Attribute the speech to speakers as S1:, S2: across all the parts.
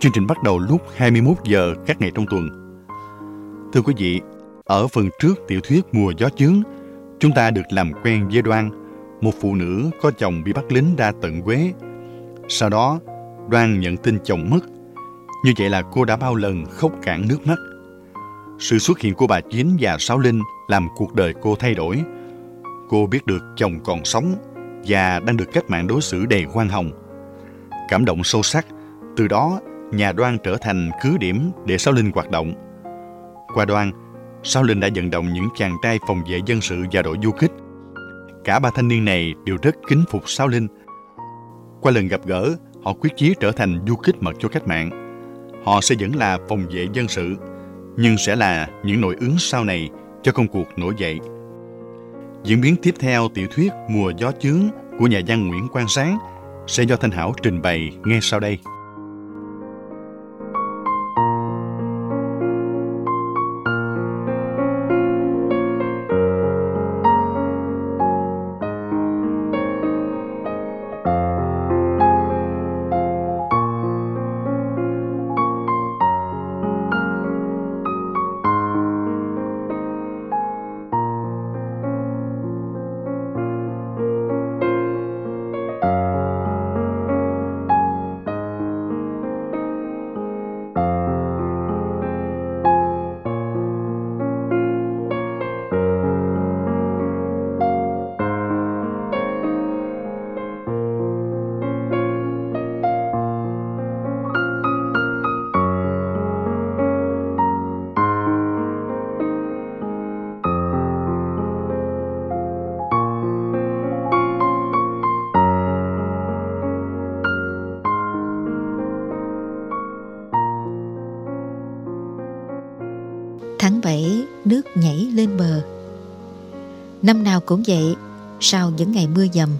S1: Chương trình bắt đầu lúc 21 giờ các ngày trong tuần. Thưa quý vị, ở phần trước tiểu thuyết Mùa gió chướng, chúng ta được làm quen với Đoan, một phụ nữ có chồng bị bắt lính ra tận Quế. Sau đó, Đoan nhận tin chồng mất. Như vậy là cô đã bao lần khóc cạn nước mắt. Sự xuất hiện của bà Chín và Sáu Linh làm cuộc đời cô thay đổi. Cô biết được chồng còn sống và đang được cách mạng đối xử đầy khoan hồng. Cảm động sâu sắc, từ đó nhà đoan trở thành cứ điểm để Sáu Linh hoạt động. Qua đoan, Sáu Linh đã vận động những chàng trai phòng vệ dân sự và đội du kích. Cả ba thanh niên này đều rất kính phục Sáu Linh. Qua lần gặp gỡ, họ quyết chí trở thành du kích mật cho cách mạng. Họ sẽ vẫn là phòng vệ dân sự, nhưng sẽ là những nội ứng sau này cho công cuộc nổi dậy. Diễn biến tiếp theo tiểu thuyết Mùa gió chướng của nhà văn Nguyễn Quang Sáng sẽ do Thanh Hảo trình bày ngay sau đây.
S2: Năm nào cũng vậy Sau những ngày mưa dầm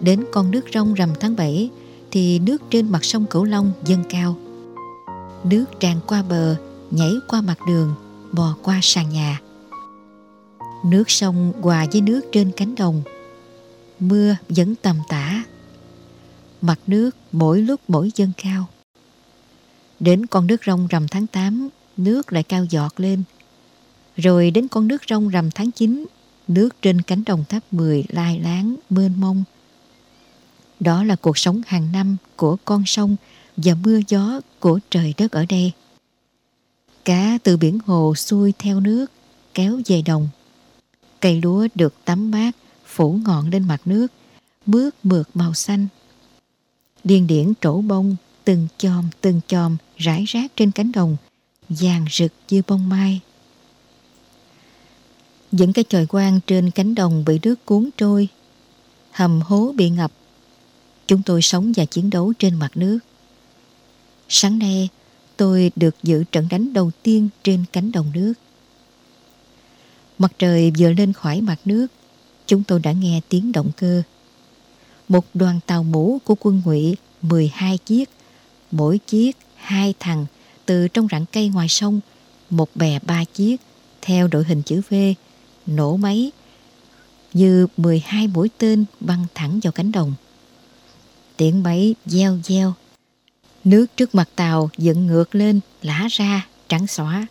S2: Đến con nước rong rằm tháng 7 Thì nước trên mặt sông Cửu Long dâng cao. Nước tràn qua bờ Nhảy qua mặt đường Bò qua sàn nhà. Nước sông hòa với nước trên cánh đồng Mưa vẫn tầm tã. Mặt nước mỗi lúc mỗi dâng cao. Đến con nước rong rằm tháng 8 Nước lại cao giọt lên. Rồi đến con nước rong rằm tháng 9, nước trên cánh đồng tháp 10 lai láng, mênh mông. Đó là cuộc sống hàng năm của con sông và mưa gió của trời đất ở đây. Cá từ biển hồ xuôi theo nước, kéo về đồng. Cây lúa được tắm mát, phủ ngọn lên mặt nước, bước mượt màu xanh. Điên điển trổ bông, từng chòm từng chòm rải rác trên cánh đồng, vàng rực như bông mai những cái chòi quang trên cánh đồng bị nước cuốn trôi, hầm hố bị ngập. Chúng tôi sống và chiến đấu trên mặt nước. Sáng nay, tôi được dự trận đánh đầu tiên trên cánh đồng nước. Mặt trời vừa lên khỏi mặt nước, chúng tôi đã nghe tiếng động cơ. Một đoàn tàu mũ của quân ngụy 12 chiếc, mỗi chiếc hai thằng từ trong rặng cây ngoài sông, một bè ba chiếc, theo đội hình chữ V nổ máy như 12 mũi tên băng thẳng vào cánh đồng. Tiếng máy gieo gieo. Nước trước mặt tàu dựng ngược lên, lã ra, trắng xóa.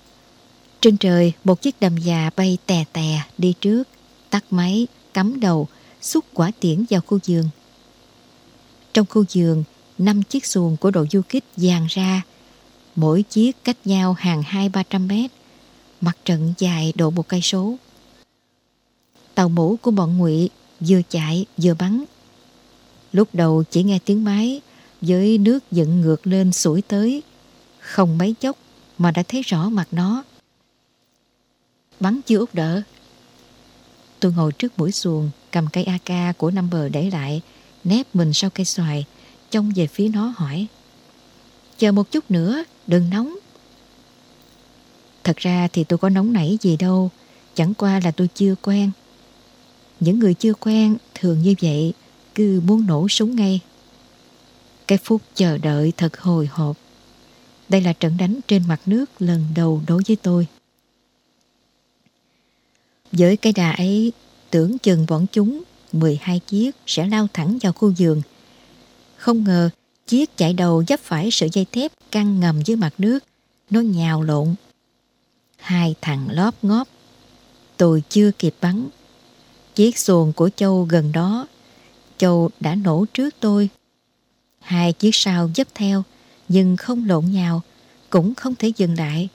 S2: Trên trời, một chiếc đầm già bay tè tè đi trước, tắt máy, cắm đầu, xúc quả tiễn vào khu giường. Trong khu giường, năm chiếc xuồng của đội du kích dàn ra, mỗi chiếc cách nhau hàng hai ba trăm mét, mặt trận dài độ một cây số. Tàu mũ của bọn ngụy vừa chạy vừa bắn. Lúc đầu chỉ nghe tiếng máy với nước dựng ngược lên sủi tới. Không mấy chốc mà đã thấy rõ mặt nó. Bắn chưa út đỡ. Tôi ngồi trước mũi xuồng cầm cây AK của năm bờ để lại nép mình sau cây xoài trông về phía nó hỏi chờ một chút nữa đừng nóng Thật ra thì tôi có nóng nảy gì đâu, chẳng qua là tôi chưa quen. Những người chưa quen thường như vậy, cứ muốn nổ súng ngay. Cái phút chờ đợi thật hồi hộp. Đây là trận đánh trên mặt nước lần đầu đối với tôi. Với cái đà ấy, tưởng chừng bọn chúng 12 chiếc sẽ lao thẳng vào khu giường. Không ngờ, chiếc chạy đầu dấp phải sợi dây thép căng ngầm dưới mặt nước. Nó nhào lộn. Hai thằng lóp ngóp. Tôi chưa kịp bắn. Chiếc xuồng của Châu gần đó. Châu đã nổ trước tôi. Hai chiếc sau dấp theo, nhưng không lộn nhào, cũng không thể dừng lại.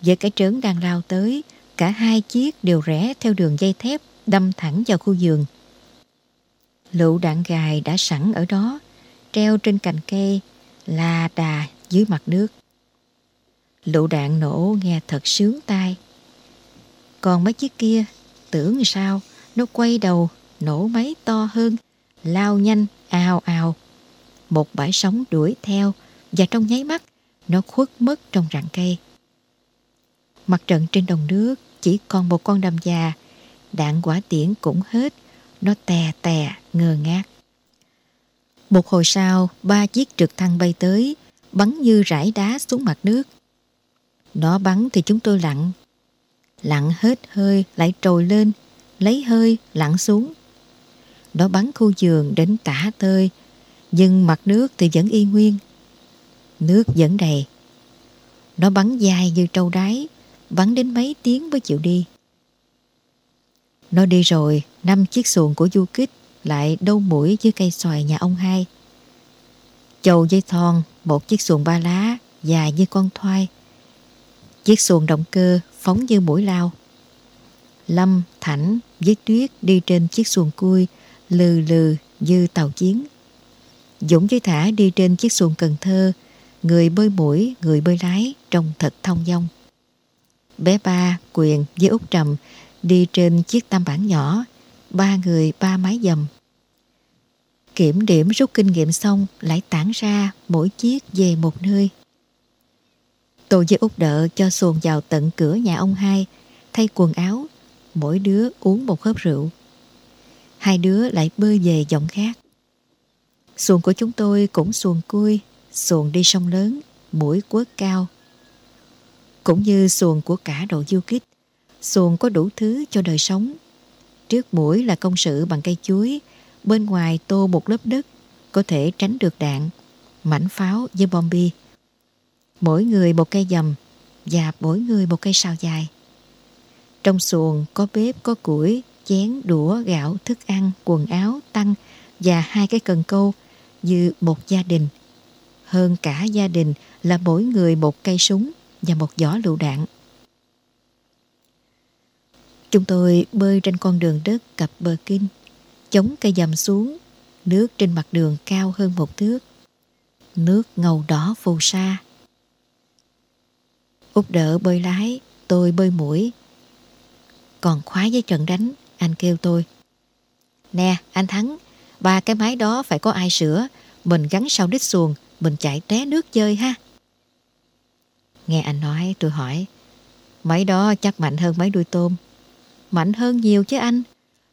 S2: Với cái trớn đang lao tới, cả hai chiếc đều rẽ theo đường dây thép đâm thẳng vào khu giường. Lựu đạn gài đã sẵn ở đó, treo trên cành cây, là đà dưới mặt nước. Lựu đạn nổ nghe thật sướng tai. Còn mấy chiếc kia, tưởng sao, nó quay đầu, nổ máy to hơn, lao nhanh, ào ào. Một bãi sóng đuổi theo, và trong nháy mắt, nó khuất mất trong rặng cây. Mặt trận trên đồng nước chỉ còn một con đầm già, đạn quả tiễn cũng hết, nó tè tè, ngơ ngác. Một hồi sau, ba chiếc trực thăng bay tới, bắn như rải đá xuống mặt nước. Nó bắn thì chúng tôi lặn. Lặn hết hơi lại trồi lên, lấy hơi lặn xuống. Nó bắn khu giường đến tả tơi, nhưng mặt nước thì vẫn y nguyên. Nước vẫn đầy. Nó bắn dài như trâu đáy, bắn đến mấy tiếng mới chịu đi. Nó đi rồi, năm chiếc xuồng của du kích lại đâu mũi dưới cây xoài nhà ông hai. Chầu dây thon, một chiếc xuồng ba lá, dài như con thoai. Chiếc xuồng động cơ phóng như mũi lao. Lâm, Thảnh với Tuyết đi trên chiếc xuồng cui, lừ lừ như tàu chiến. Dũng với Thả đi trên chiếc xuồng Cần Thơ, người bơi mũi, người bơi lái, trông thật thông dong. Bé ba, Quyền với Út Trầm đi trên chiếc tam bản nhỏ, ba người ba mái dầm. Kiểm điểm rút kinh nghiệm xong lại tản ra mỗi chiếc về một nơi. Tôi với Út đỡ cho xuồng vào tận cửa nhà ông hai, thay quần áo, mỗi đứa uống một hớp rượu. Hai đứa lại bơi về giọng khác. Xuồng của chúng tôi cũng xuồng cui, xuồng đi sông lớn, mũi quớt cao. Cũng như xuồng của cả đội du kích, xuồng có đủ thứ cho đời sống. Trước mũi là công sự bằng cây chuối, bên ngoài tô một lớp đất, có thể tránh được đạn, mảnh pháo với bom bi. Mỗi người một cây dầm và mỗi người một cây sao dài. Trong xuồng có bếp, có củi, chén, đũa, gạo, thức ăn, quần áo, tăng và hai cái cần câu như một gia đình. Hơn cả gia đình là mỗi người một cây súng và một giỏ lựu đạn. Chúng tôi bơi trên con đường đất cặp bờ kinh, chống cây dầm xuống, nước trên mặt đường cao hơn một thước. Nước ngầu đỏ phù sa. úp đỡ bơi lái, tôi bơi mũi. Còn khoái với trận đánh, anh kêu tôi. Nè, anh Thắng, ba cái máy đó phải có ai sửa, mình gắn sau đít xuồng, mình chạy té nước chơi ha. Nghe anh nói, tôi hỏi, máy đó chắc mạnh hơn máy đuôi tôm. Mạnh hơn nhiều chứ anh.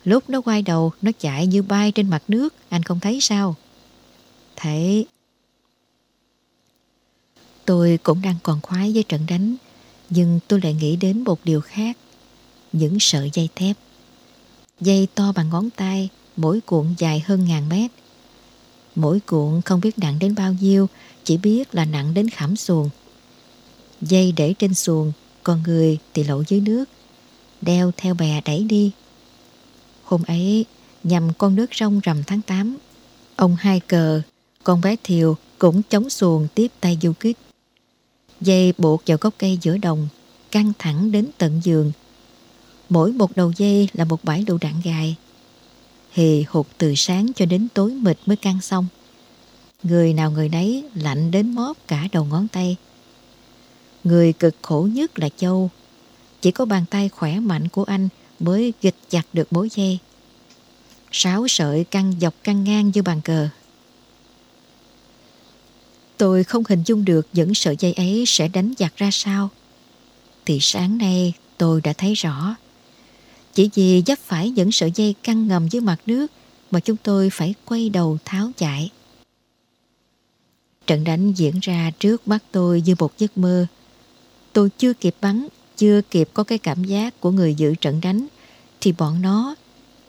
S2: Lúc nó quay đầu, nó chạy như bay trên mặt nước, anh không thấy sao? Thấy. Tôi cũng đang còn khoái với trận đánh, nhưng tôi lại nghĩ đến một điều khác. Những sợi dây thép. Dây to bằng ngón tay, mỗi cuộn dài hơn ngàn mét. Mỗi cuộn không biết nặng đến bao nhiêu, chỉ biết là nặng đến khảm xuồng. Dây để trên xuồng, còn người thì lội dưới nước đeo theo bè đẩy đi. Hôm ấy, nhằm con nước rong rằm tháng 8, ông hai cờ, con bé Thiều cũng chống xuồng tiếp tay du kích. Dây buộc vào gốc cây giữa đồng, căng thẳng đến tận giường. Mỗi một đầu dây là một bãi lựu đạn gài. Hì hụt từ sáng cho đến tối mịt mới căng xong. Người nào người nấy lạnh đến móp cả đầu ngón tay. Người cực khổ nhất là Châu chỉ có bàn tay khỏe mạnh của anh mới gịch chặt được mối dây. Sáu sợi căng dọc căng ngang như bàn cờ. Tôi không hình dung được những sợi dây ấy sẽ đánh giặt ra sao. thì sáng nay tôi đã thấy rõ. Chỉ vì dấp phải những sợi dây căng ngầm dưới mặt nước mà chúng tôi phải quay đầu tháo chạy. Trận đánh diễn ra trước mắt tôi như một giấc mơ. Tôi chưa kịp bắn, chưa kịp có cái cảm giác của người giữ trận đánh, thì bọn nó,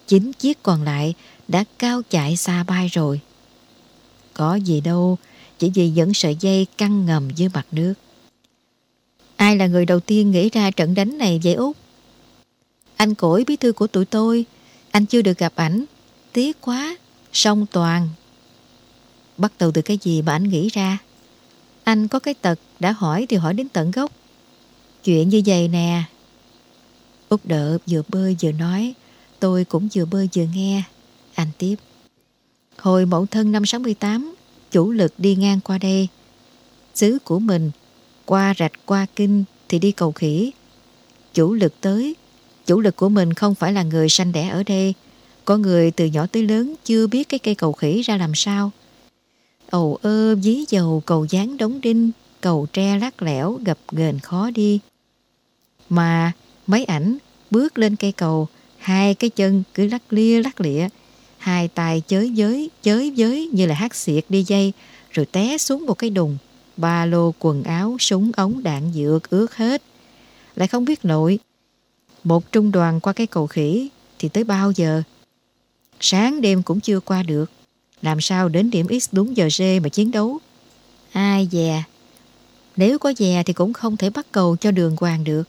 S2: chín chiếc còn lại, đã cao chạy xa bay rồi. Có gì đâu, chỉ vì dẫn sợi dây căng ngầm dưới mặt nước. Ai là người đầu tiên nghĩ ra trận đánh này vậy Út? Anh cổi bí thư của tụi tôi, anh chưa được gặp ảnh. Tiếc quá, song toàn. Bắt đầu từ cái gì mà anh nghĩ ra? Anh có cái tật, đã hỏi thì hỏi đến tận gốc. Chuyện như vậy nè. Út đỡ vừa bơi vừa nói, tôi cũng vừa bơi vừa nghe. Anh tiếp. Hồi mẫu thân năm 68, chủ lực đi ngang qua đây. Xứ của mình, qua rạch qua kinh thì đi cầu khỉ. Chủ lực tới, chủ lực của mình không phải là người sanh đẻ ở đây. Có người từ nhỏ tới lớn chưa biết cái cây cầu khỉ ra làm sao. Ầu ơ dí dầu cầu dáng đóng đinh, cầu tre lắc lẻo gập ghềnh khó đi. Mà mấy ảnh bước lên cây cầu, hai cái chân cứ lắc lia lắc lịa, hai tay chới giới, chới giới như là hát xiệt đi dây, rồi té xuống một cái đùng. Ba lô quần áo, súng ống đạn dược ướt hết. Lại không biết nội. Một trung đoàn qua cái cầu khỉ thì tới bao giờ? Sáng đêm cũng chưa qua được. Làm sao đến điểm X đúng giờ G mà chiến đấu? Ai dè? Nếu có dè thì cũng không thể bắt cầu cho đường hoàng được.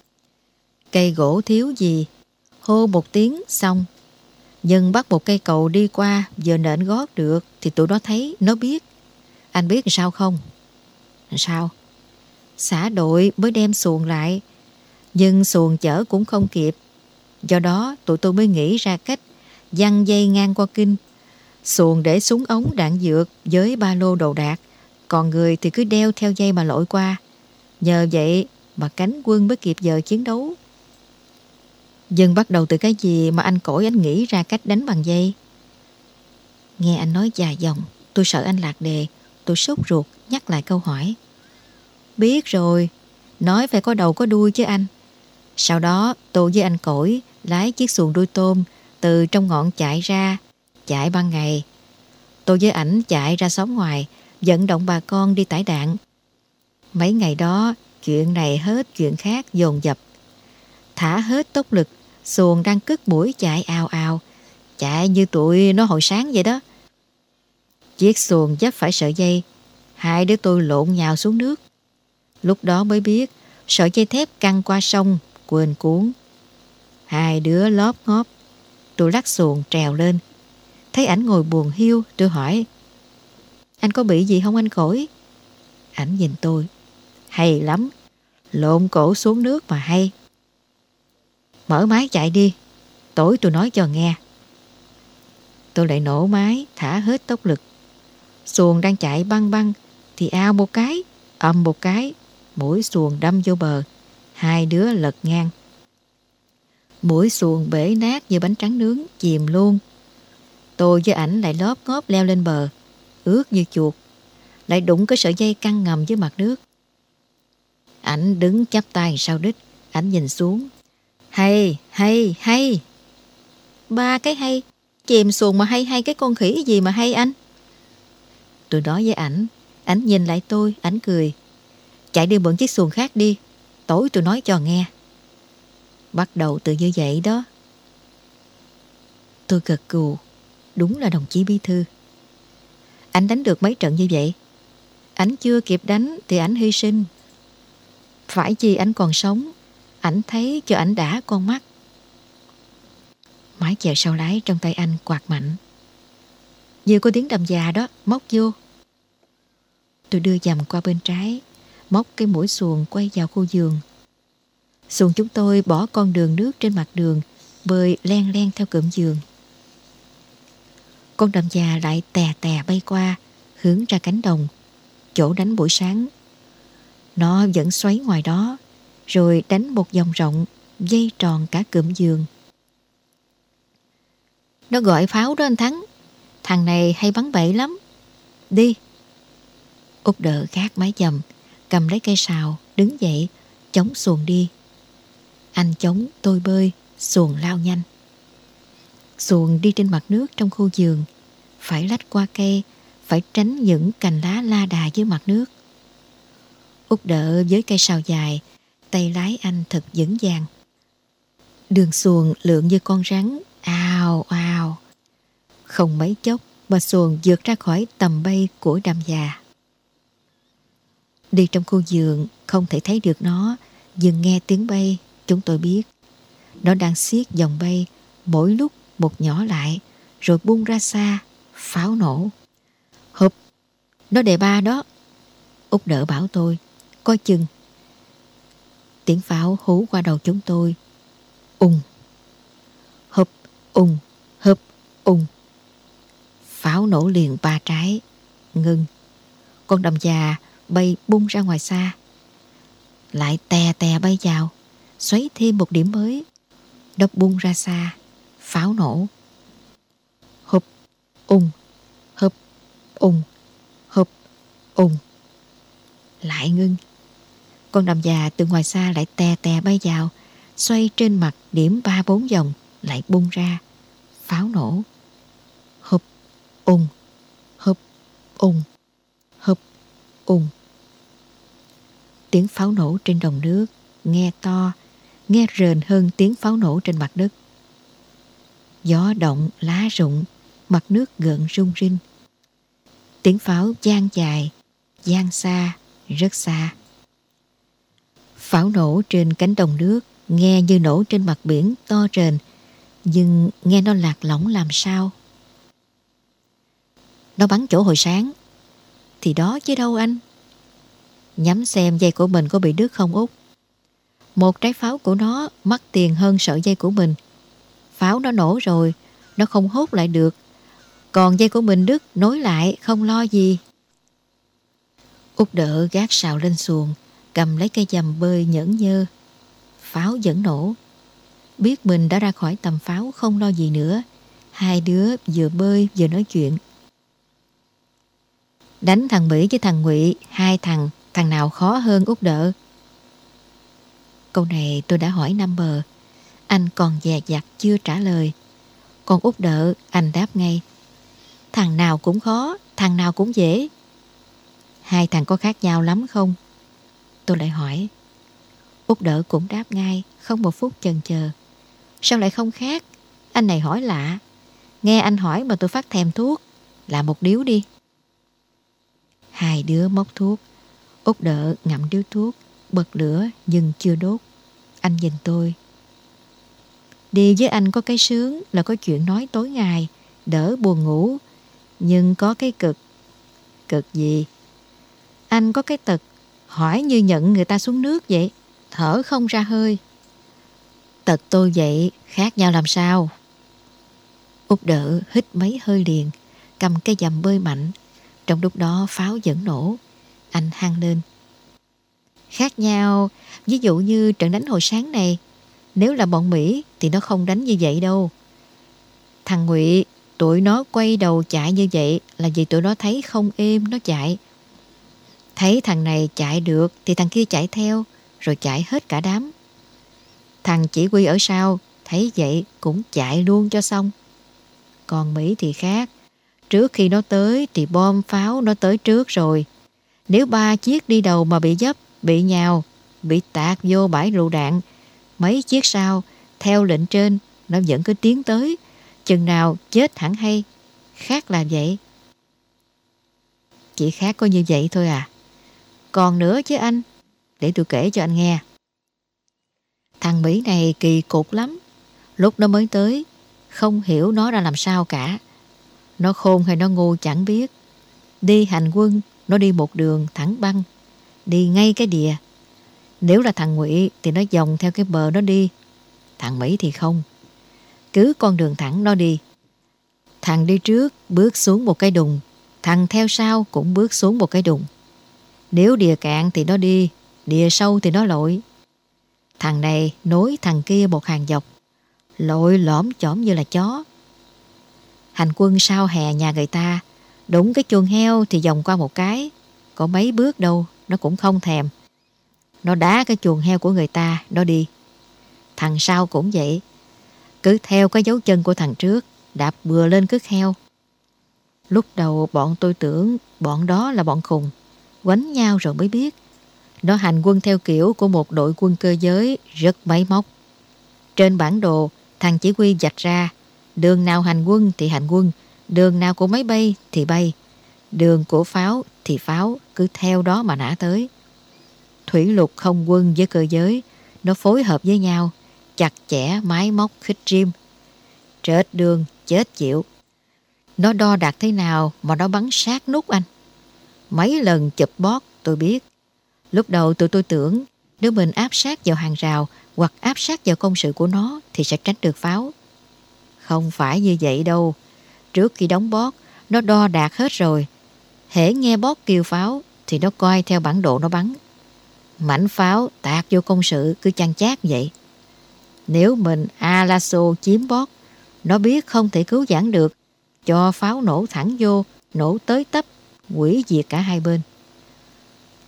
S2: Cây gỗ thiếu gì? Hô một tiếng xong nhưng bắt một cây cầu đi qua Giờ nện gót được Thì tụi nó thấy, nó biết Anh biết sao không? Sao? Xã đội mới đem xuồng lại nhưng xuồng chở cũng không kịp Do đó tụi tôi mới nghĩ ra cách Dăng dây ngang qua kinh Xuồng để súng ống đạn dược Với ba lô đồ đạc Còn người thì cứ đeo theo dây mà lội qua Nhờ vậy mà cánh quân mới kịp giờ chiến đấu Dân bắt đầu từ cái gì mà anh cổi anh nghĩ ra cách đánh bằng dây? Nghe anh nói dài dòng, tôi sợ anh lạc đề, tôi sốt ruột nhắc lại câu hỏi. Biết rồi, nói phải có đầu có đuôi chứ anh. Sau đó tôi với anh cổi lái chiếc xuồng đuôi tôm từ trong ngọn chạy ra, chạy ban ngày. Tôi với ảnh chạy ra xóm ngoài, vận động bà con đi tải đạn. Mấy ngày đó, chuyện này hết chuyện khác dồn dập. Thả hết tốc lực Xuồng đang cất mũi chạy ào ào, chạy như tụi nó hồi sáng vậy đó. Chiếc xuồng dấp phải sợi dây, hai đứa tôi lộn nhào xuống nước. Lúc đó mới biết sợi dây thép căng qua sông, quên cuốn. Hai đứa lóp ngóp, tôi lắc xuồng trèo lên. Thấy ảnh ngồi buồn hiu, tôi hỏi, anh có bị gì không anh Khổi? Ảnh nhìn tôi, hay lắm, lộn cổ xuống nước mà hay. Mở máy chạy đi Tối tôi nói cho nghe Tôi lại nổ máy Thả hết tốc lực Xuồng đang chạy băng băng Thì ao một cái Âm một cái Mũi xuồng đâm vô bờ Hai đứa lật ngang Mũi xuồng bể nát như bánh trắng nướng Chìm luôn Tôi với ảnh lại lóp ngóp leo lên bờ Ướt như chuột Lại đụng cái sợi dây căng ngầm dưới mặt nước Ảnh đứng chắp tay sau đít Ảnh nhìn xuống hay, hay, hay. Ba cái hay. Chìm xuồng mà hay hay cái con khỉ gì mà hay anh. Tôi nói với ảnh. Ảnh nhìn lại tôi, ảnh cười. Chạy đi mượn chiếc xuồng khác đi. Tối tôi nói cho nghe. Bắt đầu từ như vậy đó. Tôi gật cù. Đúng là đồng chí bí thư. Anh đánh được mấy trận như vậy? anh chưa kịp đánh thì anh hy sinh. Phải chi anh còn sống anh thấy cho anh đã con mắt. Mái chèo sau lái trong tay anh quạt mạnh. Như có tiếng đầm già đó, móc vô. Tôi đưa dầm qua bên trái, móc cái mũi xuồng quay vào khu giường. Xuồng chúng tôi bỏ con đường nước trên mặt đường, bơi len len theo cụm giường. Con đầm già lại tè tè bay qua, hướng ra cánh đồng, chỗ đánh buổi sáng. Nó vẫn xoáy ngoài đó, rồi đánh một vòng rộng, dây tròn cả cụm giường. Nó gọi pháo đó anh Thắng. Thằng này hay bắn bậy lắm. Đi. Út đỡ gác mái dầm, cầm lấy cây sào, đứng dậy, chống xuồng đi. Anh chống tôi bơi, xuồng lao nhanh. Xuồng đi trên mặt nước trong khu giường, phải lách qua cây, phải tránh những cành lá la đà dưới mặt nước. Út đỡ với cây sào dài, tay lái anh thật vững vàng. Đường xuồng lượn như con rắn, ào ào. Không mấy chốc mà xuồng vượt ra khỏi tầm bay của đàm già. Đi trong khu giường không thể thấy được nó, nhưng nghe tiếng bay chúng tôi biết. Nó đang siết dòng bay mỗi lúc một nhỏ lại rồi bung ra xa, pháo nổ. Hụp, nó đề ba đó. Úc đỡ bảo tôi, coi chừng. Tiếng pháo hú qua đầu chúng tôi. Ung, hụp, ung, hụp, ung. Pháo nổ liền ba trái, ngưng. Con đầm già bay bung ra ngoài xa. Lại tè tè bay vào, xoáy thêm một điểm mới. đập bung ra xa, pháo nổ. Hụp, ung, hụp, ung, hụp, ung. Lại ngưng. Con đầm già từ ngoài xa lại tè tè bay vào, xoay trên mặt điểm ba bốn vòng, lại bung ra. Pháo nổ. Hụp, ung, hụp, ung, hụp, ung. Tiếng pháo nổ trên đồng nước, nghe to, nghe rền hơn tiếng pháo nổ trên mặt đất. Gió động, lá rụng, mặt nước gợn rung rinh. Tiếng pháo gian dài, gian xa, rất xa. Pháo nổ trên cánh đồng nước, nghe như nổ trên mặt biển to rền, nhưng nghe nó lạc lõng làm sao. Nó bắn chỗ hồi sáng, thì đó chứ đâu anh. Nhắm xem dây của mình có bị đứt không Út. Một trái pháo của nó mắc tiền hơn sợi dây của mình. Pháo nó nổ rồi, nó không hốt lại được. Còn dây của mình đứt nối lại không lo gì. Út đỡ gác sào lên xuồng, cầm lấy cây dầm bơi nhẫn nhơ. Pháo vẫn nổ. Biết mình đã ra khỏi tầm pháo không lo gì nữa. Hai đứa vừa bơi vừa nói chuyện. Đánh thằng Mỹ với thằng Ngụy, hai thằng, thằng nào khó hơn út đỡ. Câu này tôi đã hỏi năm bờ. Anh còn dè dặt chưa trả lời. Còn út đỡ, anh đáp ngay. Thằng nào cũng khó, thằng nào cũng dễ. Hai thằng có khác nhau lắm không? Tôi lại hỏi. Út đỡ cũng đáp ngay, không một phút chần chờ. Sao lại không khác? Anh này hỏi lạ. Nghe anh hỏi mà tôi phát thèm thuốc. Là một điếu đi. Hai đứa móc thuốc. Út đỡ ngậm điếu thuốc, bật lửa nhưng chưa đốt. Anh nhìn tôi. Đi với anh có cái sướng là có chuyện nói tối ngày, đỡ buồn ngủ. Nhưng có cái cực. Cực gì? Anh có cái tật, hỏi như nhận người ta xuống nước vậy, thở không ra hơi. Tật tôi vậy, khác nhau làm sao? Út đỡ hít mấy hơi liền, cầm cây dầm bơi mạnh. Trong lúc đó pháo vẫn nổ. Anh hăng lên. Khác nhau, ví dụ như trận đánh hồi sáng này, nếu là bọn Mỹ thì nó không đánh như vậy đâu. Thằng Ngụy, tụi nó quay đầu chạy như vậy là vì tụi nó thấy không êm nó chạy. Thấy thằng này chạy được thì thằng kia chạy theo, rồi chạy hết cả đám. Thằng chỉ huy ở sau, thấy vậy cũng chạy luôn cho xong. Còn Mỹ thì khác. Trước khi nó tới thì bom pháo nó tới trước rồi. Nếu ba chiếc đi đầu mà bị dấp, bị nhào, bị tạc vô bãi lựu đạn, mấy chiếc sau, theo lệnh trên, nó vẫn cứ tiến tới, chừng nào chết hẳn hay. Khác là vậy. Chỉ khác có như vậy thôi à. Còn nữa chứ anh, để tôi kể cho anh nghe. Thằng Mỹ này kỳ cục lắm. Lúc nó mới tới, không hiểu nó ra làm sao cả. Nó khôn hay nó ngu chẳng biết. Đi hành quân, nó đi một đường thẳng băng. Đi ngay cái đìa. Nếu là thằng Ngụy thì nó dòng theo cái bờ nó đi. Thằng Mỹ thì không. Cứ con đường thẳng nó đi. Thằng đi trước bước xuống một cái đùng. Thằng theo sau cũng bước xuống một cái đùng. Nếu đìa cạn thì nó đi, đìa sâu thì nó lội. Thằng này nối thằng kia một hàng dọc. Lội lõm chõm như là chó. Hành quân sao hè nhà người ta, đúng cái chuồng heo thì vòng qua một cái. Có mấy bước đâu, nó cũng không thèm. Nó đá cái chuồng heo của người ta, nó đi. Thằng sau cũng vậy. Cứ theo cái dấu chân của thằng trước, đạp bừa lên cứt heo. Lúc đầu bọn tôi tưởng bọn đó là bọn khùng, quánh nhau rồi mới biết. Nó hành quân theo kiểu của một đội quân cơ giới rất máy móc. Trên bản đồ, thằng chỉ huy dạch ra, đường nào hành quân thì hành quân, đường nào của máy bay thì bay, đường của pháo thì pháo, cứ theo đó mà nã tới. Thủy lục không quân với cơ giới, nó phối hợp với nhau, chặt chẽ máy móc khích rim. Trết đường, chết chịu. Nó đo đạt thế nào mà nó bắn sát nút anh. Mấy lần chụp bót tôi biết. Lúc đầu tụi tôi tưởng nếu mình áp sát vào hàng rào hoặc áp sát vào công sự của nó thì sẽ tránh được pháo. Không phải như vậy đâu. Trước khi đóng bót, nó đo đạt hết rồi. Hễ nghe bót kêu pháo thì nó coi theo bản đồ nó bắn. Mảnh pháo tạt vô công sự cứ chăn chát vậy. Nếu mình Alaso chiếm bót, nó biết không thể cứu giãn được, cho pháo nổ thẳng vô, nổ tới tấp, quỷ diệt cả hai bên.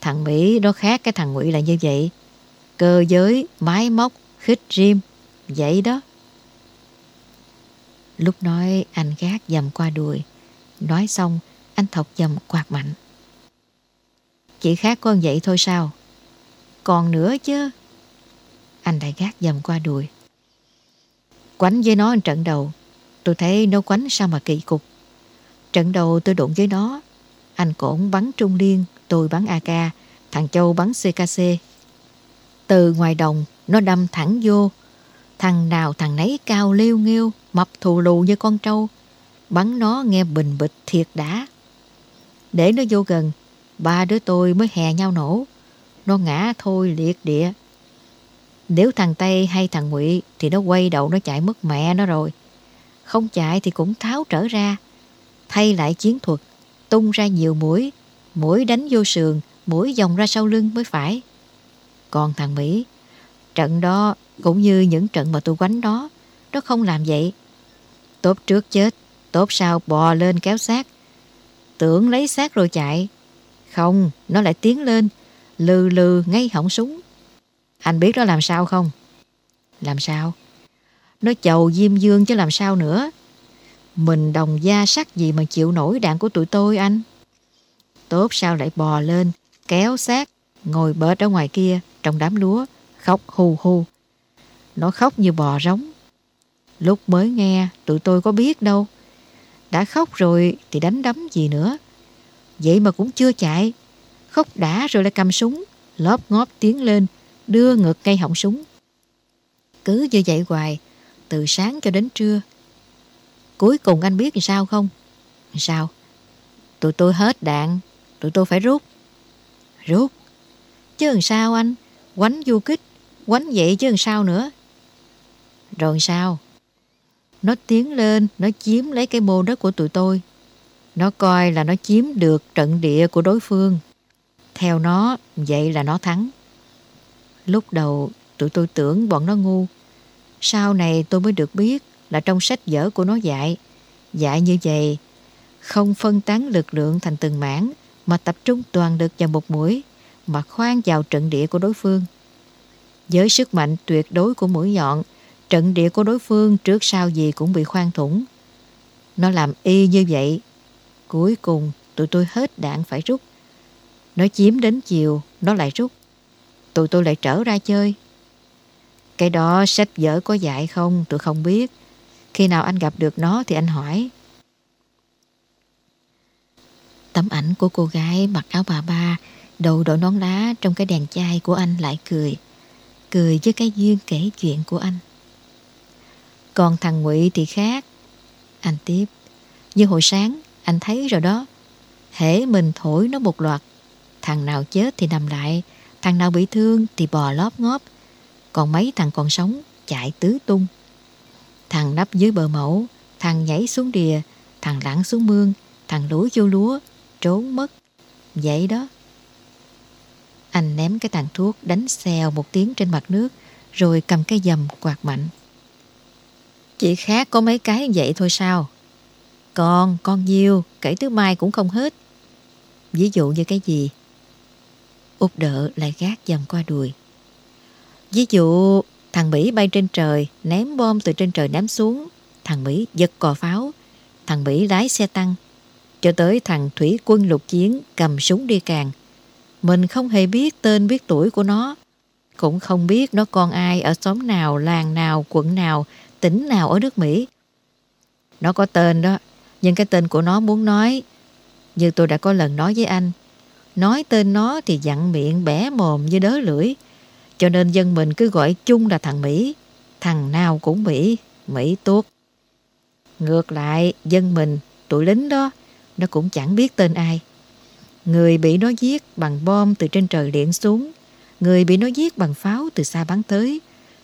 S2: Thằng Mỹ nó khác cái thằng Ngụy là như vậy. Cơ giới, máy móc, khích rim, vậy đó. Lúc nói anh gác dầm qua đùi. Nói xong, anh thọc dầm quạt mạnh. Chỉ khác con vậy thôi sao? Còn nữa chứ. Anh lại gác dầm qua đùi. Quánh với nó trận đầu. Tôi thấy nó quánh sao mà kỳ cục. Trận đầu tôi đụng với nó. Anh cổn bắn trung liên, tôi bắn AK, thằng Châu bắn CKC. Từ ngoài đồng, nó đâm thẳng vô. Thằng nào thằng nấy cao liêu nghiêu, mập thù lù như con trâu. Bắn nó nghe bình bịch thiệt đã. Để nó vô gần, ba đứa tôi mới hè nhau nổ. Nó ngã thôi liệt địa. Nếu thằng Tây hay thằng Ngụy thì nó quay đầu nó chạy mất mẹ nó rồi. Không chạy thì cũng tháo trở ra. Thay lại chiến thuật, tung ra nhiều mũi, mũi đánh vô sườn, mũi vòng ra sau lưng mới phải. Còn thằng Mỹ, trận đó cũng như những trận mà tôi quánh đó, nó không làm vậy. Tốt trước chết, tốt sau bò lên kéo xác. Tưởng lấy xác rồi chạy. Không, nó lại tiến lên, lừ lừ ngay hỏng súng. Anh biết nó làm sao không? Làm sao? Nó chầu diêm dương chứ làm sao nữa. Mình đồng gia sắc gì mà chịu nổi đạn của tụi tôi anh. Tốt sao lại bò lên, kéo xác, ngồi bệt ở ngoài kia trong đám lúa, khóc hù hù. Nó khóc như bò rống. Lúc mới nghe, tụi tôi có biết đâu. Đã khóc rồi thì đánh đấm gì nữa. Vậy mà cũng chưa chạy. Khóc đã rồi lại cầm súng, lóp ngóp tiến lên, đưa ngược cây họng súng. Cứ như vậy hoài, từ sáng cho đến trưa. Cuối cùng anh biết làm sao không? Sao? Tụi tôi hết đạn, tụi tôi phải rút. Rút? Chứ làm sao anh? Quánh du kích, quánh vậy chứ làm sao nữa? Rồi sao? Nó tiến lên, nó chiếm lấy cái mô đất của tụi tôi. Nó coi là nó chiếm được trận địa của đối phương. Theo nó, vậy là nó thắng. Lúc đầu, tụi tôi tưởng bọn nó ngu. Sau này tôi mới được biết là trong sách vở của nó dạy. Dạy như vậy, không phân tán lực lượng thành từng mảng mà tập trung toàn lực vào một mũi mà khoan vào trận địa của đối phương. Với sức mạnh tuyệt đối của mũi nhọn, trận địa của đối phương trước sau gì cũng bị khoan thủng. Nó làm y như vậy. Cuối cùng, tụi tôi hết đạn phải rút. Nó chiếm đến chiều, nó lại rút. Tụi tôi lại trở ra chơi. Cái đó sách vở có dạy không, tôi không biết. Khi nào anh gặp được nó thì anh hỏi. Tấm ảnh của cô gái mặc áo bà ba, đầu đội nón lá trong cái đèn chai của anh lại cười. Cười với cái duyên kể chuyện của anh. Còn thằng Ngụy thì khác. Anh tiếp. Như hồi sáng, anh thấy rồi đó. Hễ mình thổi nó một loạt. Thằng nào chết thì nằm lại. Thằng nào bị thương thì bò lóp ngóp. Còn mấy thằng còn sống chạy tứ tung. Thằng nấp dưới bờ mẫu, thằng nhảy xuống đìa, thằng lặn xuống mương, thằng lúa vô lúa, trốn mất. Vậy đó. Anh ném cái tàn thuốc đánh xèo một tiếng trên mặt nước rồi cầm cái dầm quạt mạnh chị khác có mấy cái vậy thôi sao? Còn, con nhiêu, kể tới mai cũng không hết. Ví dụ như cái gì? Út đỡ lại gác dầm qua đùi. Ví dụ Thằng Mỹ bay trên trời, ném bom từ trên trời ném xuống. Thằng Mỹ giật cò pháo. Thằng Mỹ lái xe tăng. Cho tới thằng thủy quân lục chiến cầm súng đi càng. Mình không hề biết tên biết tuổi của nó. Cũng không biết nó con ai ở xóm nào, làng nào, quận nào, tỉnh nào ở nước Mỹ. Nó có tên đó, nhưng cái tên của nó muốn nói. Như tôi đã có lần nói với anh. Nói tên nó thì dặn miệng bẻ mồm như đớ lưỡi. Cho nên dân mình cứ gọi chung là thằng Mỹ. Thằng nào cũng Mỹ, Mỹ tuốt. Ngược lại, dân mình, tụi lính đó, nó cũng chẳng biết tên ai. Người bị nó giết bằng bom từ trên trời điện xuống. Người bị nó giết bằng pháo từ xa bắn tới.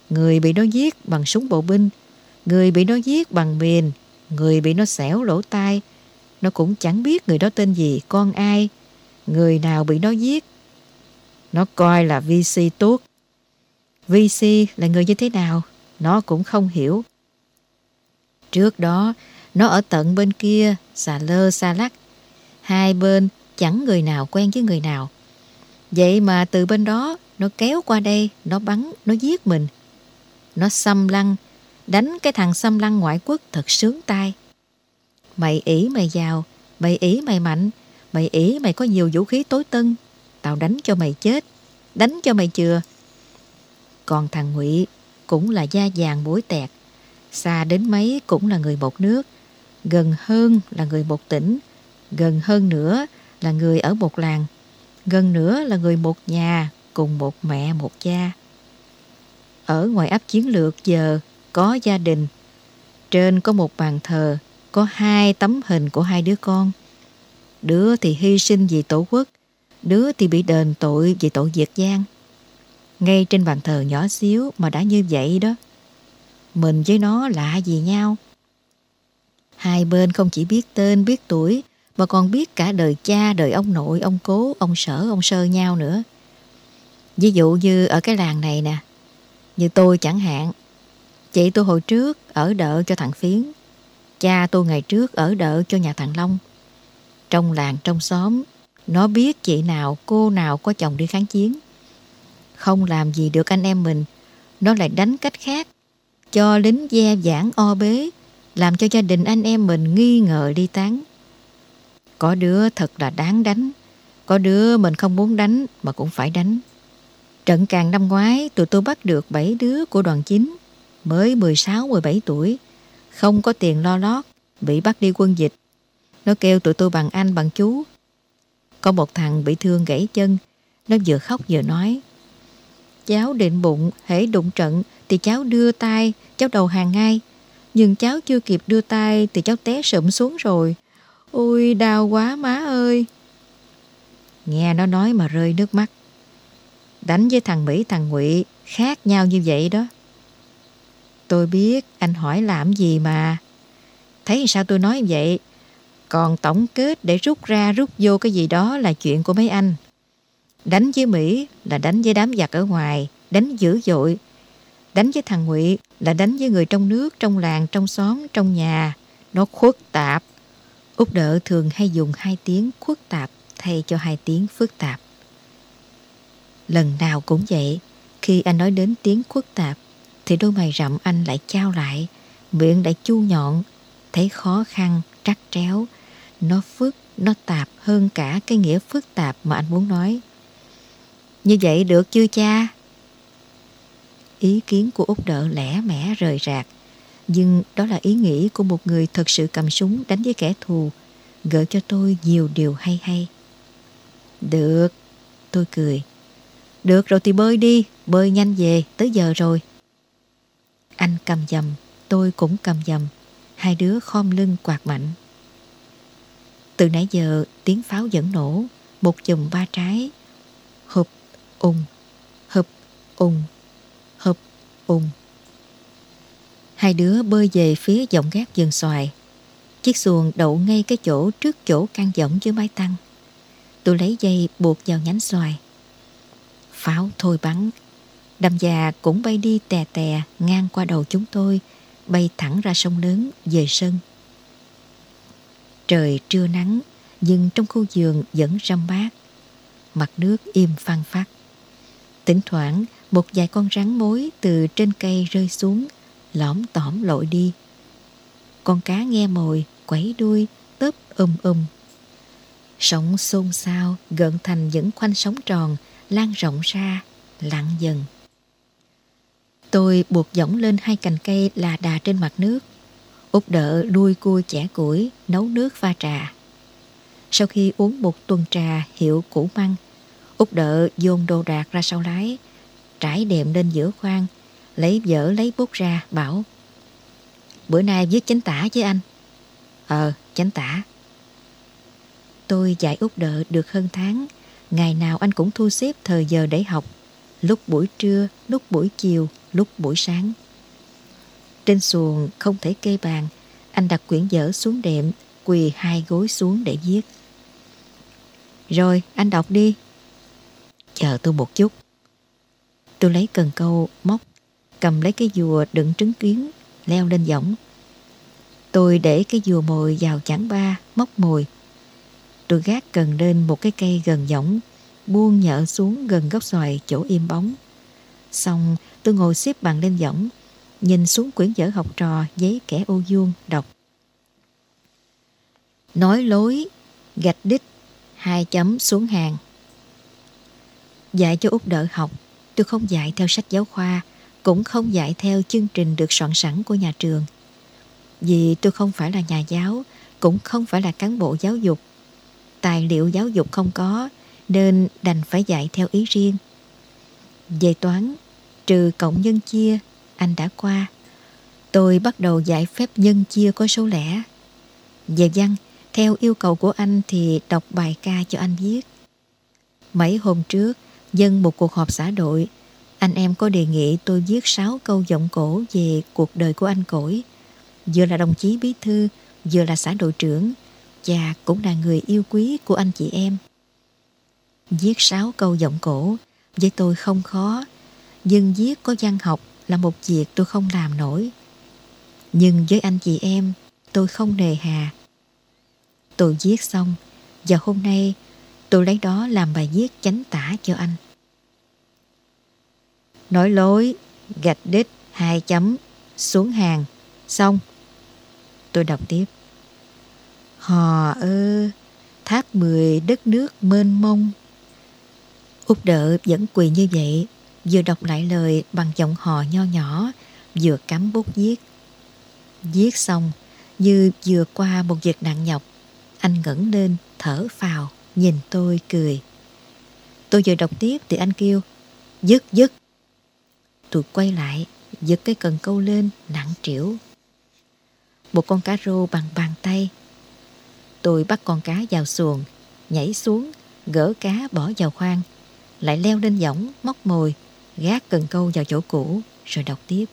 S2: Người bị nó giết bằng súng bộ binh. Người bị nó giết bằng mìn, Người bị nó xẻo lỗ tai. Nó cũng chẳng biết người đó tên gì, con ai. Người nào bị nó giết. Nó coi là VC tốt. VC là người như thế nào? Nó cũng không hiểu. Trước đó, nó ở tận bên kia, xà lơ xa lắc. Hai bên chẳng người nào quen với người nào. Vậy mà từ bên đó, nó kéo qua đây, nó bắn, nó giết mình. Nó xâm lăng, đánh cái thằng xâm lăng ngoại quốc thật sướng tai. Mày ý mày giàu, mày ý mày mạnh, mày ý mày có nhiều vũ khí tối tân. Tao đánh cho mày chết, đánh cho mày chừa. Còn thằng Ngụy cũng là da vàng bối tẹt. Xa đến mấy cũng là người một nước. Gần hơn là người một tỉnh. Gần hơn nữa là người ở một làng. Gần nữa là người một nhà cùng một mẹ một cha. Ở ngoài ấp chiến lược giờ có gia đình. Trên có một bàn thờ, có hai tấm hình của hai đứa con. Đứa thì hy sinh vì tổ quốc, đứa thì bị đền tội vì tội diệt giang. Ngay trên bàn thờ nhỏ xíu mà đã như vậy đó. Mình với nó lạ gì nhau. Hai bên không chỉ biết tên, biết tuổi, mà còn biết cả đời cha, đời ông nội, ông cố, ông sở, ông sơ nhau nữa. Ví dụ như ở cái làng này nè, như tôi chẳng hạn, chị tôi hồi trước ở đợ cho thằng Phiến, cha tôi ngày trước ở đợ cho nhà thằng Long. Trong làng, trong xóm, nó biết chị nào, cô nào có chồng đi kháng chiến. Không làm gì được anh em mình, nó lại đánh cách khác, cho lính ve giảng o bế, làm cho gia đình anh em mình nghi ngờ đi tán. Có đứa thật là đáng đánh, có đứa mình không muốn đánh mà cũng phải đánh. Trận càng năm ngoái, tụi tôi bắt được 7 đứa của đoàn chính, mới 16-17 tuổi, không có tiền lo lót, bị bắt đi quân dịch. Nó kêu tụi tôi bằng anh bằng chú. Có một thằng bị thương gãy chân, nó vừa khóc vừa nói. Cháu định bụng, hễ đụng trận thì cháu đưa tay, cháu đầu hàng ngay. Nhưng cháu chưa kịp đưa tay thì cháu té sụm xuống rồi. Ôi đau quá má ơi. Nghe nó nói mà rơi nước mắt. Đánh với thằng Mỹ thằng Ngụy khác nhau như vậy đó. Tôi biết anh hỏi làm gì mà. Thấy sao tôi nói vậy? Còn tổng kết để rút ra rút vô cái gì đó là chuyện của mấy anh. Đánh với Mỹ là đánh với đám giặc ở ngoài, đánh dữ dội. Đánh với thằng Ngụy là đánh với người trong nước, trong làng, trong xóm, trong nhà. Nó khuất tạp. Úc đỡ thường hay dùng hai tiếng khuất tạp thay cho hai tiếng phức tạp. Lần nào cũng vậy, khi anh nói đến tiếng khuất tạp, thì đôi mày rậm anh lại trao lại, miệng lại chu nhọn, thấy khó khăn, trắc tréo. Nó phức, nó tạp hơn cả cái nghĩa phức tạp mà anh muốn nói. Như vậy được chưa cha? Ý kiến của Úc đỡ lẻ mẻ rời rạc, nhưng đó là ý nghĩ của một người thật sự cầm súng đánh với kẻ thù, gợi cho tôi nhiều điều hay hay. Được, tôi cười. Được rồi thì bơi đi, bơi nhanh về, tới giờ rồi. Anh cầm dầm, tôi cũng cầm dầm. Hai đứa khom lưng quạt mạnh. Từ nãy giờ tiếng pháo vẫn nổ, một chùm ba trái. Hụp, ung, hụp, ung, hụp, ung. Hai đứa bơi về phía giọng gác vườn xoài. Chiếc xuồng đậu ngay cái chỗ trước chỗ căn võng dưới mái tăng. Tôi lấy dây buộc vào nhánh xoài. Pháo thôi bắn. Đầm già cũng bay đi tè tè ngang qua đầu chúng tôi, bay thẳng ra sông lớn về sân. Trời trưa nắng, nhưng trong khu vườn vẫn râm mát. Mặt nước im phăng phát. Tỉnh thoảng, một vài con rắn mối từ trên cây rơi xuống, lõm tỏm lội đi. Con cá nghe mồi, quẩy đuôi, tớp um um. Sóng xôn xao, gợn thành những khoanh sóng tròn, lan rộng ra, lặng dần. Tôi buộc võng lên hai cành cây là đà trên mặt nước. Út đỡ đuôi cua chẻ củi, nấu nước pha trà. Sau khi uống một tuần trà hiệu củ măng, Út đỡ dồn đồ đạc ra sau lái, trải đệm lên giữa khoang, lấy vở lấy bút ra, bảo Bữa nay viết chánh tả với anh. Ờ, chánh tả. Tôi dạy Út đỡ được hơn tháng, ngày nào anh cũng thu xếp thời giờ để học, lúc buổi trưa, lúc buổi chiều, lúc buổi sáng. Trên xuồng không thể kê bàn, anh đặt quyển vở xuống đệm, quỳ hai gối xuống để viết. Rồi, anh đọc đi. Chờ tôi một chút. Tôi lấy cần câu, móc, cầm lấy cái dùa đựng trứng kiến, leo lên võng. Tôi để cái dùa mồi vào chảng ba, móc mồi. Tôi gác cần lên một cái cây gần võng, buông nhợ xuống gần gốc xoài chỗ im bóng. Xong tôi ngồi xếp bằng lên võng, nhìn xuống quyển vở học trò giấy kẻ ô vuông đọc. Nói lối, gạch đích, hai chấm xuống hàng. Dạy cho Út đỡ học, tôi không dạy theo sách giáo khoa, cũng không dạy theo chương trình được soạn sẵn của nhà trường. Vì tôi không phải là nhà giáo, cũng không phải là cán bộ giáo dục. Tài liệu giáo dục không có, nên đành phải dạy theo ý riêng. Về toán, trừ cộng nhân chia, anh đã qua. Tôi bắt đầu giải phép nhân chia có số lẻ. Về văn, theo yêu cầu của anh thì đọc bài ca cho anh viết. Mấy hôm trước, dân một cuộc họp xã đội, anh em có đề nghị tôi viết 6 câu giọng cổ về cuộc đời của anh Cổi. Vừa là đồng chí bí thư, vừa là xã đội trưởng, và cũng là người yêu quý của anh chị em. Viết 6 câu giọng cổ với tôi không khó, nhưng viết có văn học là một việc tôi không làm nổi. Nhưng với anh chị em, tôi không nề hà. Tôi viết xong, và hôm nay tôi lấy đó làm bài viết chánh tả cho anh. Nói lối, gạch đích, hai chấm, xuống hàng, xong. Tôi đọc tiếp. Hò ơ, tháp mười đất nước mênh mông. Út đỡ vẫn quỳ như vậy, vừa đọc lại lời bằng giọng hò nho nhỏ, vừa cắm bút viết. Viết xong, như vừa qua một việc nặng nhọc, anh ngẩng lên, thở phào, nhìn tôi cười. Tôi vừa đọc tiếp thì anh kêu, dứt dứt. Tôi quay lại, giật cái cần câu lên, nặng trĩu. Một con cá rô bằng bàn tay. Tôi bắt con cá vào xuồng, nhảy xuống, gỡ cá bỏ vào khoang, lại leo lên võng, móc mồi, gác cần câu vào chỗ cũ, rồi đọc tiếp.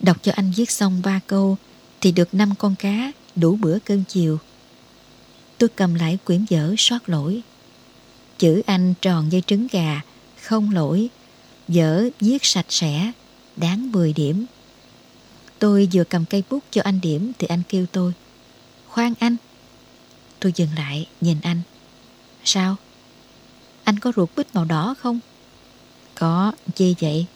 S2: Đọc cho anh viết xong ba câu, thì được năm con cá, đủ bữa cơm chiều. Tôi cầm lại quyển vở soát lỗi. Chữ anh tròn dây trứng gà, không lỗi, vở viết sạch sẽ, đáng 10 điểm. Tôi vừa cầm cây bút cho anh điểm thì anh kêu tôi. Khoan anh. Tôi dừng lại nhìn anh. Sao? Anh có ruột bích màu đỏ không? Có, chi vậy?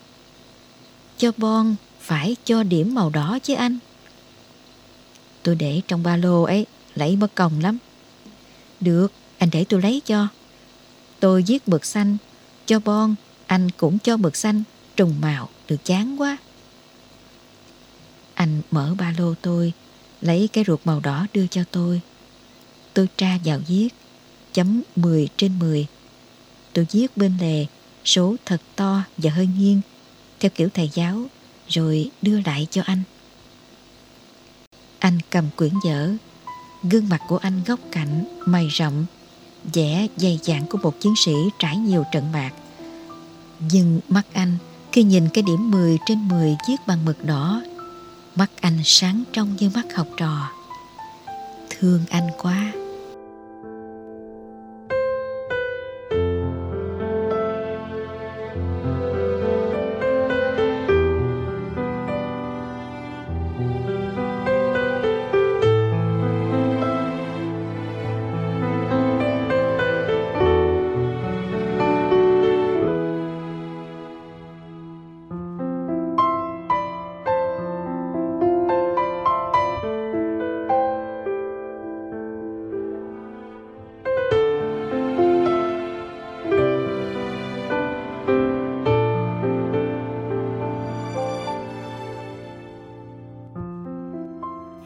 S2: Cho bon phải cho điểm màu đỏ chứ anh. Tôi để trong ba lô ấy, lấy mất công lắm. Được, anh để tôi lấy cho. Tôi viết mực xanh, cho bon anh cũng cho mực xanh trùng màu được chán quá. Anh mở ba lô tôi, lấy cái ruột màu đỏ đưa cho tôi. Tôi tra vào viết, chấm 10 trên 10. Tôi viết bên lề, số thật to và hơi nghiêng, theo kiểu thầy giáo, rồi đưa lại cho anh. Anh cầm quyển vở, gương mặt của anh góc cạnh, mày rậm, vẻ dày dạn của một chiến sĩ trải nhiều trận bạc. Nhưng mắt anh khi nhìn cái điểm 10 trên 10 viết bằng mực đỏ, mắt anh sáng trong như mắt học trò. Thương anh quá.